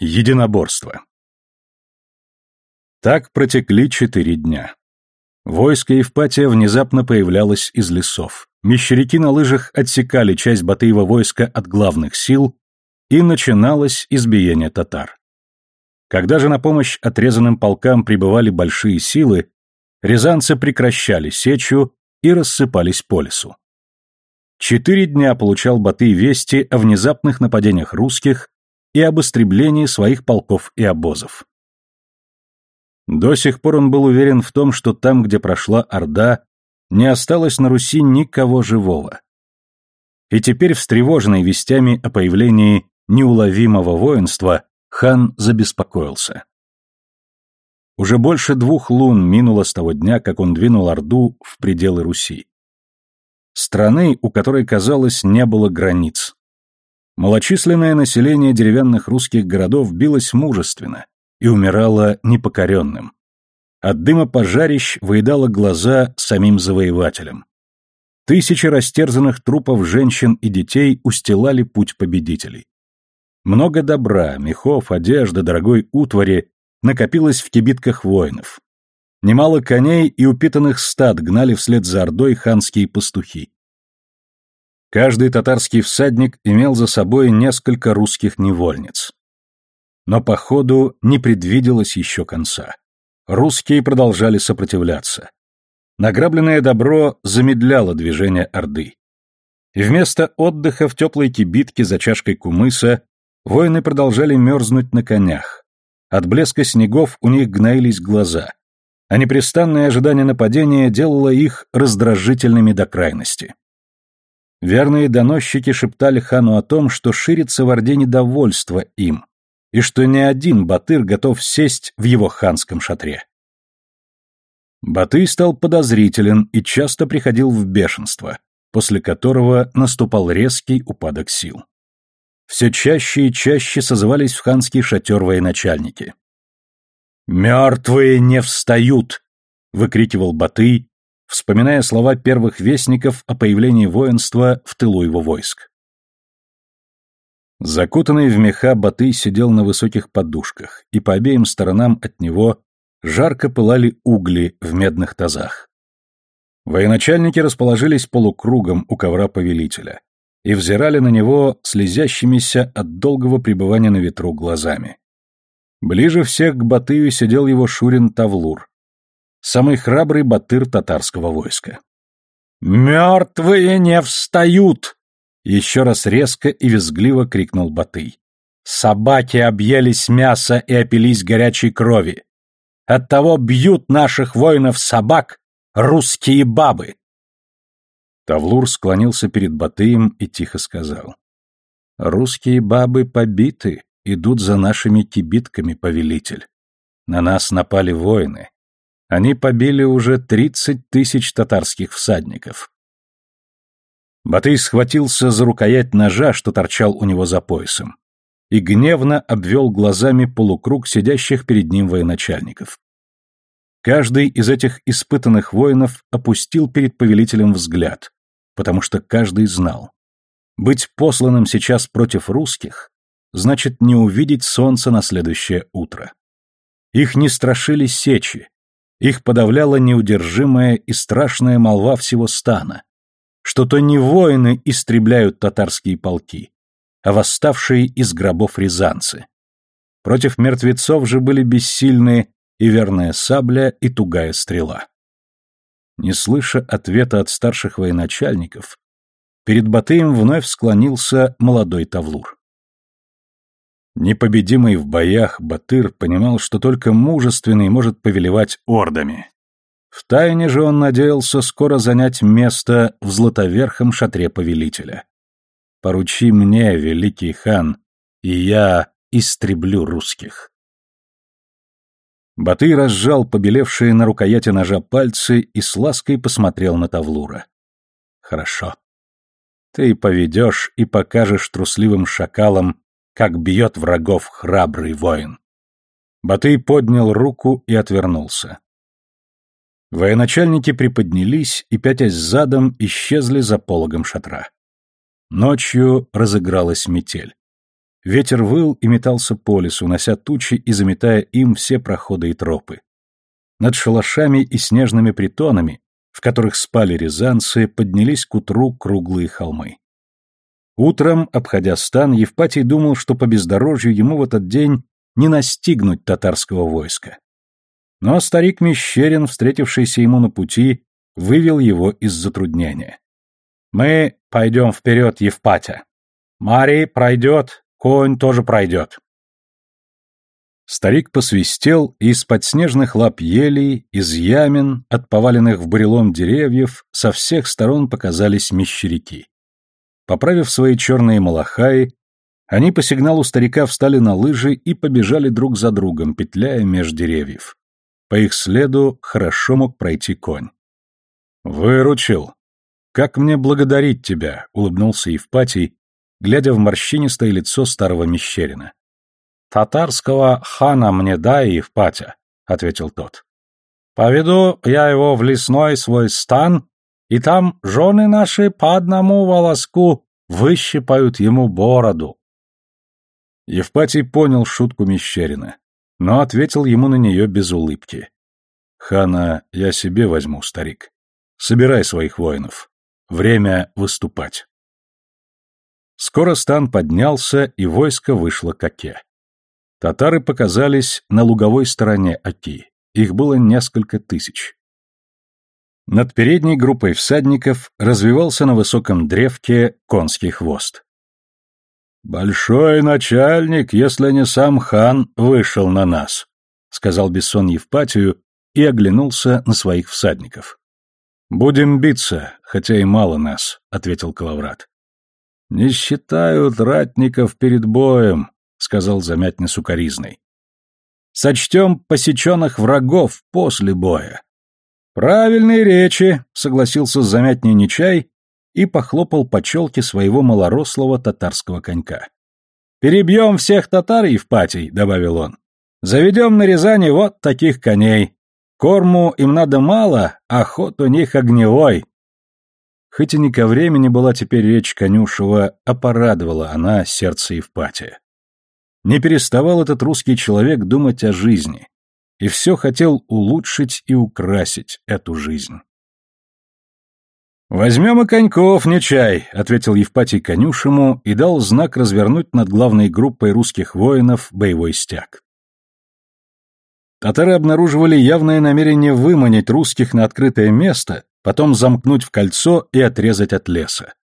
Единоборство. Так протекли четыре дня. Войско Евпатия внезапно появлялось из лесов. Мещеряки на лыжах отсекали часть Батыева войска от главных сил, и начиналось избиение татар. Когда же на помощь отрезанным полкам прибывали большие силы, рязанцы прекращали сечу и рассыпались по лесу. Четыре дня получал Батый вести о внезапных нападениях русских и об истреблении своих полков и обозов. До сих пор он был уверен в том, что там, где прошла Орда, не осталось на Руси никого живого. И теперь, встревоженный вестями о появлении неуловимого воинства, хан забеспокоился. Уже больше двух лун минуло с того дня, как он двинул Орду в пределы Руси. Страны, у которой, казалось, не было границ. Малочисленное население деревянных русских городов билось мужественно и умирало непокоренным. От дыма пожарищ выедало глаза самим завоевателям. Тысячи растерзанных трупов женщин и детей устилали путь победителей. Много добра, мехов, одежды, дорогой утвари накопилось в кибитках воинов. Немало коней и упитанных стад гнали вслед за ордой ханские пастухи. Каждый татарский всадник имел за собой несколько русских невольниц. Но походу не предвиделось еще конца. Русские продолжали сопротивляться. Награбленное добро замедляло движение Орды. И вместо отдыха в теплой кибитке за чашкой кумыса воины продолжали мерзнуть на конях. От блеска снегов у них гноились глаза, а непрестанное ожидание нападения делало их раздражительными до крайности. Верные доносчики шептали хану о том, что ширится в Орде недовольство им, и что ни один батыр готов сесть в его ханском шатре. Батый стал подозрителен и часто приходил в бешенство, после которого наступал резкий упадок сил. Все чаще и чаще созывались в ханский шатер военачальники. «Мертвые не встают!» — выкрикивал Батый, вспоминая слова первых вестников о появлении воинства в тылу его войск. Закутанный в меха Батый сидел на высоких подушках, и по обеим сторонам от него жарко пылали угли в медных тазах. Военачальники расположились полукругом у ковра повелителя и взирали на него слезящимися от долгого пребывания на ветру глазами. Ближе всех к Батыю сидел его Шурин Тавлур, самый храбрый батыр татарского войска. «Мертвые не встают!» Еще раз резко и визгливо крикнул Батый. «Собаки объелись мяса и опились горячей крови. Оттого бьют наших воинов собак русские бабы!» Тавлур склонился перед Батыем и тихо сказал. «Русские бабы побиты, идут за нашими кибитками, повелитель. На нас напали воины. Они побили уже тридцать тысяч татарских всадников. Батый схватился за рукоять ножа, что торчал у него за поясом, и гневно обвел глазами полукруг сидящих перед ним военачальников. Каждый из этих испытанных воинов опустил перед повелителем взгляд, потому что каждый знал. Быть посланным сейчас против русских значит не увидеть солнца на следующее утро. Их не страшили сечи, их подавляла неудержимая и страшная молва всего стана, что то не воины истребляют татарские полки, а восставшие из гробов рязанцы. Против мертвецов же были бессильны и верная сабля, и тугая стрела. Не слыша ответа от старших военачальников, перед Батыем вновь склонился молодой Тавлур. Непобедимый в боях, Батыр понимал, что только мужественный может повелевать ордами. Втайне же он надеялся скоро занять место в златоверхом шатре повелителя. «Поручи мне, великий хан, и я истреблю русских». Батый разжал побелевшие на рукояти ножа пальцы и с лаской посмотрел на Тавлура. «Хорошо. Ты поведешь и покажешь трусливым шакалам, как бьет врагов храбрый воин». Батый поднял руку и отвернулся. Военачальники приподнялись и, пятясь задом, исчезли за пологом шатра. Ночью разыгралась метель. Ветер выл и метался по лесу, унося тучи и заметая им все проходы и тропы. Над шалашами и снежными притонами, в которых спали рязанцы, поднялись к утру круглые холмы. Утром, обходя стан, Евпатий думал, что по бездорожью ему в этот день не настигнуть татарского войска. Но старик Мещерин, встретившийся ему на пути, вывел его из затруднения. «Мы пойдем вперед, Евпатя. Марий пройдет, конь тоже пройдет». Старик посвистел, и из-под снежных лап елей, из ямен, от поваленных в бурелом деревьев, со всех сторон показались мещеряки. Поправив свои черные малахаи, они по сигналу старика встали на лыжи и побежали друг за другом, петляя меж деревьев. По их следу хорошо мог пройти конь. «Выручил! Как мне благодарить тебя?» — улыбнулся Евпатий, глядя в морщинистое лицо старого Мещерина. «Татарского хана мне дай, Евпатя», — ответил тот. «Поведу я его в лесной свой стан, и там жены наши по одному волоску выщипают ему бороду». Евпатий понял шутку Мещерина, но ответил ему на нее без улыбки. «Хана я себе возьму, старик. Собирай своих воинов. Время выступать». Скоро стан поднялся, и войско вышло к Оке. Татары показались на луговой стороне Оки. Их было несколько тысяч. Над передней группой всадников развивался на высоком древке конский хвост. «Большой начальник, если не сам хан, вышел на нас», — сказал Бессон Евпатию и оглянулся на своих всадников. «Будем биться, хотя и мало нас», — ответил Калаврат. «Не считают ратников перед боем», — сказал Замятня сукоризной. «Сочтем посеченных врагов после боя». «Правильные речи», — согласился Замятня Нечай и похлопал по челке своего малорослого татарского конька. «Перебьем всех татар, Евпатий», — добавил он. «Заведем на Рязани вот таких коней. Корму им надо мало, а ход у них огневой». Хоть и не ко времени была теперь речь Конюшева, а порадовала она сердце Евпатия. Не переставал этот русский человек думать о жизни, и все хотел улучшить и украсить эту жизнь. «Возьмем и коньков, не чай», — ответил Евпатий конюшему и дал знак развернуть над главной группой русских воинов боевой стяг. Татары обнаруживали явное намерение выманить русских на открытое место, потом замкнуть в кольцо и отрезать от леса.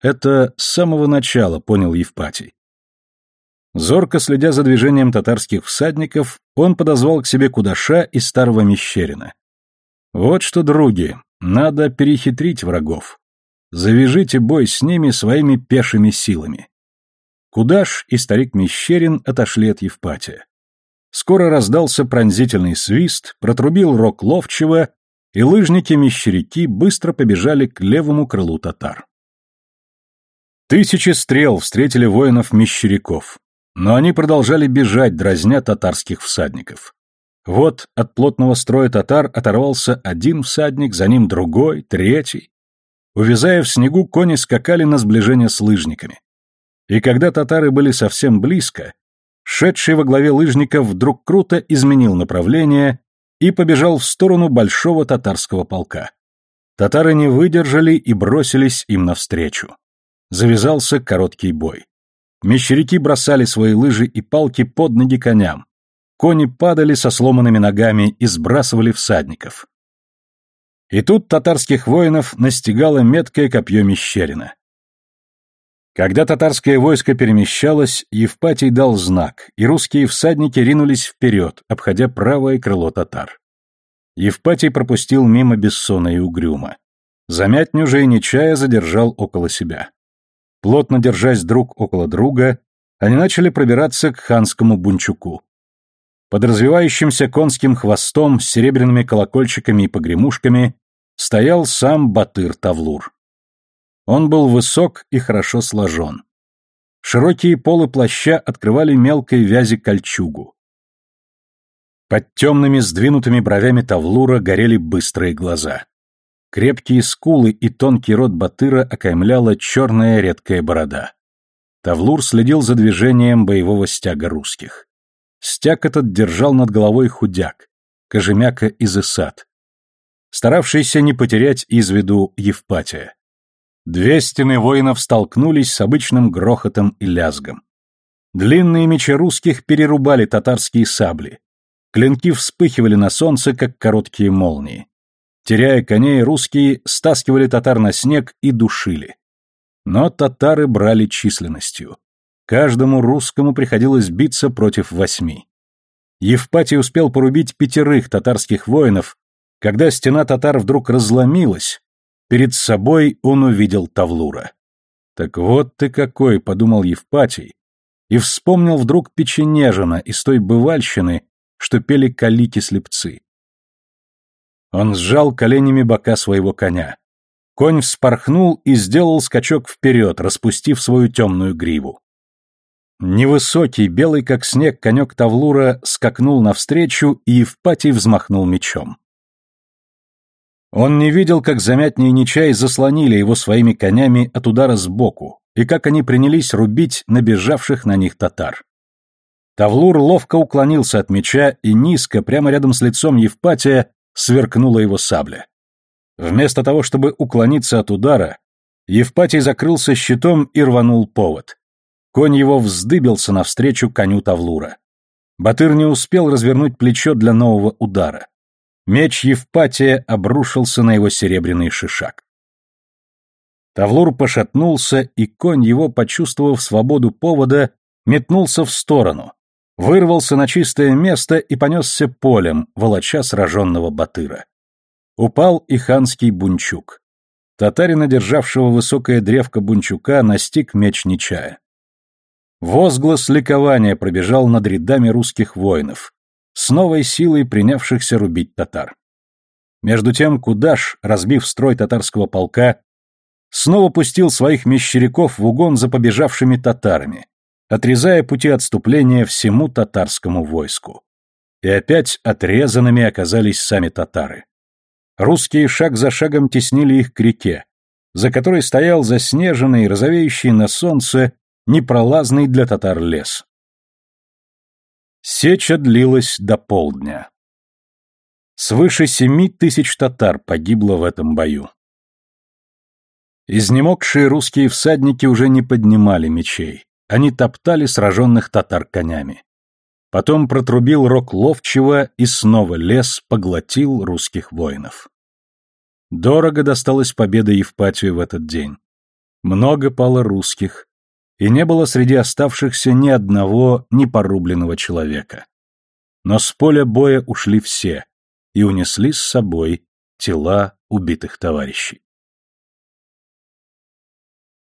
Это с самого начала понял Евпатий. Зорко следя за движением татарских всадников, он подозвал к себе Кудаша и старого Мещерина. «Вот что, други, надо перехитрить врагов. Завяжите бой с ними своими пешими силами». Кудаш и старик Мещерин отошли от Евпатия. Скоро раздался пронзительный свист, протрубил рог ловчего, и лыжники-мещеряки быстро побежали к левому крылу татар. Тысячи стрел встретили воинов-мещеряков. Но они продолжали бежать, дразня татарских всадников. Вот от плотного строя татар оторвался один всадник, за ним другой, третий. Увязая в снегу, кони скакали на сближение с лыжниками. И когда татары были совсем близко, шедший во главе лыжников вдруг круто изменил направление и побежал в сторону большого татарского полка. Татары не выдержали и бросились им навстречу. Завязался короткий бой. Мещеряки бросали свои лыжи и палки под ноги коням. Кони падали со сломанными ногами и сбрасывали всадников. И тут татарских воинов настигало меткое копье Мещерина. Когда татарское войско перемещалось, Евпатий дал знак, и русские всадники ринулись вперед, обходя правое крыло татар. Евпатий пропустил мимо Бессона и Угрюма. Замятню же и Нечая задержал около себя. Плотно держась друг около друга, они начали пробираться к ханскому бунчуку. Под развивающимся конским хвостом с серебряными колокольчиками и погремушками стоял сам Батыр Тавлур. Он был высок и хорошо сложен. Широкие полы плаща открывали мелкой вязи кольчугу. Под темными сдвинутыми бровями Тавлура горели быстрые глаза. Крепкие скулы и тонкий рот Батыра окаймляла черная редкая борода. Тавлур следил за движением боевого стяга русских. Стяг этот держал над головой худяк, кожемяка из Исад, старавшийся не потерять из виду Евпатия. Две стены воинов столкнулись с обычным грохотом и лязгом. Длинные мечи русских перерубали татарские сабли. Клинки вспыхивали на солнце, как короткие молнии. Теряя коней, русские стаскивали татар на снег и душили. Но татары брали численностью. Каждому русскому приходилось биться против восьми. Евпатий успел порубить пятерых татарских воинов, когда стена татар вдруг разломилась, перед собой он увидел Тавлура. «Так вот ты какой», — подумал Евпатий, и вспомнил вдруг Печенежина из той бывальщины, что пели калики-слепцы. Он сжал коленями бока своего коня. Конь вспорхнул и сделал скачок вперед, распустив свою темную гриву. Невысокий, белый как снег, конек Тавлура скакнул навстречу, и Евпатий взмахнул мечом. Он не видел, как замятнее Нечай заслонили его своими конями от удара сбоку, и как они принялись рубить набежавших на них татар. Тавлур ловко уклонился от меча, и низко, прямо рядом с лицом Евпатия, сверкнула его сабля. Вместо того, чтобы уклониться от удара, Евпатий закрылся щитом и рванул повод. Конь его вздыбился навстречу коню Тавлура. Батыр не успел развернуть плечо для нового удара. Меч Евпатия обрушился на его серебряный шишак. Тавлур пошатнулся, и конь его, почувствовав свободу повода, метнулся в сторону, вырвался на чистое место и понесся полем, волоча сраженного Батыра. Упал и ханский бунчук. Татарина, державшего высокое древко бунчука, настиг меч Нечая. Возглас ликования пробежал над рядами русских воинов, с новой силой принявшихся рубить татар. Между тем Кудаш, разбив строй татарского полка, снова пустил своих мещеряков в угон за побежавшими татарами, отрезая пути отступления всему татарскому войску. И опять отрезанными оказались сами татары. Русские шаг за шагом теснили их к реке, за которой стоял заснеженный, розовеющий на солнце непролазный для татар лес. Сеча длилась до полдня. Свыше семи тысяч татар погибло в этом бою. Изнемогшие русские всадники уже не поднимали мечей, они топтали сраженных татар конями. Потом протрубил рог ловчего, и снова лес поглотил русских воинов. Дорого досталась победа Евпатию в этот день. Много пало русских, и не было среди оставшихся ни одного непорубленного человека. Но с поля боя ушли все и унесли с собой тела убитых товарищей.